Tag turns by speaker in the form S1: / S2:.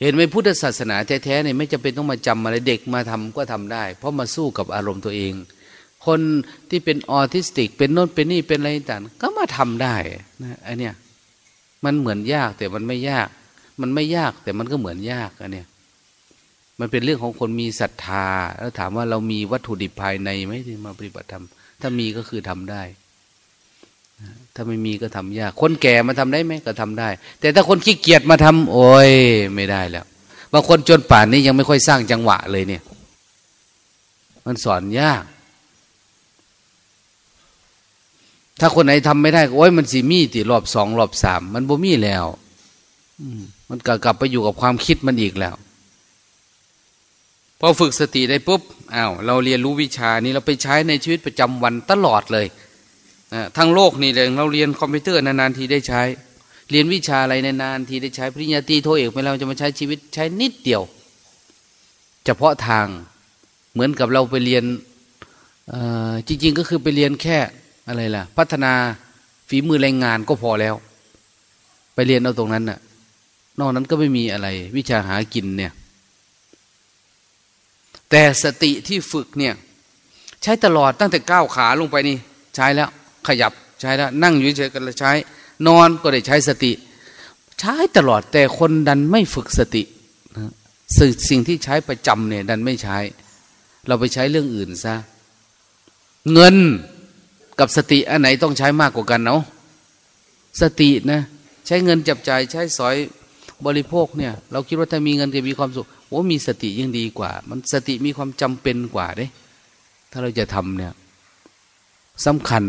S1: เห็นไหมพุทธศาสนาแท้ๆเนี่ยไม่จำเป็นต้องมาจำอะไรเด็กมาทำก็ทำได้ เพราะมาสู้กับอารมณ์ตัวเอง คนที่เป็นออทิสติก เป็นโน้นเป็นนี่เป็นอะไรต่างก็มาทำได้นะอันเนี้ยมันเหมือนยากแต่มันไม่ยาก มันไม่ยากแต่มันก็เหมือนยากอันเนี้ยมันเป็นเรื่องของคนมีศรัทธา แล้วถามว่าเรามีวัตถุดิบภายในไหมที่มาปฏิบัติธรรมถ้ามีก็คือทำได้ ถ้าไม่มีก็ทำยาก คนแก่มาทำได้ไหมก็ทำได้ แต่ถ้าคนขี้เกียจมาทำโอ้ยไม่ได้แล้วบางคนจนป่านนี้ยังไม่ค่อยสร้างจังหวะเลยเนี่ย มันสอนยาก ถ้าคนไหนทำไม่ได้โอ้ยมันสีมีติรอบสองรอบสามมันบ่มีแล้วมันกลับไปอยู่กับความคิดมันอีกแล้วพอฝึกสติได้ปุ๊บอ้าวเราเรียนรู้วิชานี้เราไปใช้ในชีวิตประจำวันตลอดเลย ทั้งโลกนี่เลยเราเรียนคอมพิวเตอร์นานๆทีได้ใช้ เรียนวิชาอะไรนานๆทีได้ใช้ปริญญาตรีโทเอกไปเราจะมาใช้ชีวิตใช้นิดเดียว เฉพาะทางเหมือนกับเราไปเรียนจริง ๆ ก็คือไปเรียนแค่อะไรล่ะ พัฒนาฝีมือแรงงานก็พอแล้ว ไปเรียนเอาตรงนั้นน่ะ นอกนั้นก็ไม่มีอะไร วิชาหากินเนี่ย แต่สติที่ฝึกเนี่ย ใช้ตลอดตั้งแต่ก้าวขาลงไปนี่ ใช้แล้ว ขยับใช้แล้วนั่งอยู่เฉยๆก็ใช้ นอนก็ได้ใช้สติ ใช้ตลอดแต่คนดันไม่ฝึกสติสิ่งสิ่งที่ใช้ประจำเนี่ย ดันไม่ใช้ เราไปใช้เรื่องอื่นซะเงินกับสติอันไหนต้องใช้มากกว่ากันเนาะสตินะใช้เงินจับจ่ายใช้สอยบริโภคเนี่ย เราคิดว่าถ้ามีเงินจะมีความสุขโอ้มีสติยิ่งดีกว่า มันสติมีความจำเป็นกว่าเด้ ถ้าเราจะทำเนี่ยสำคัญ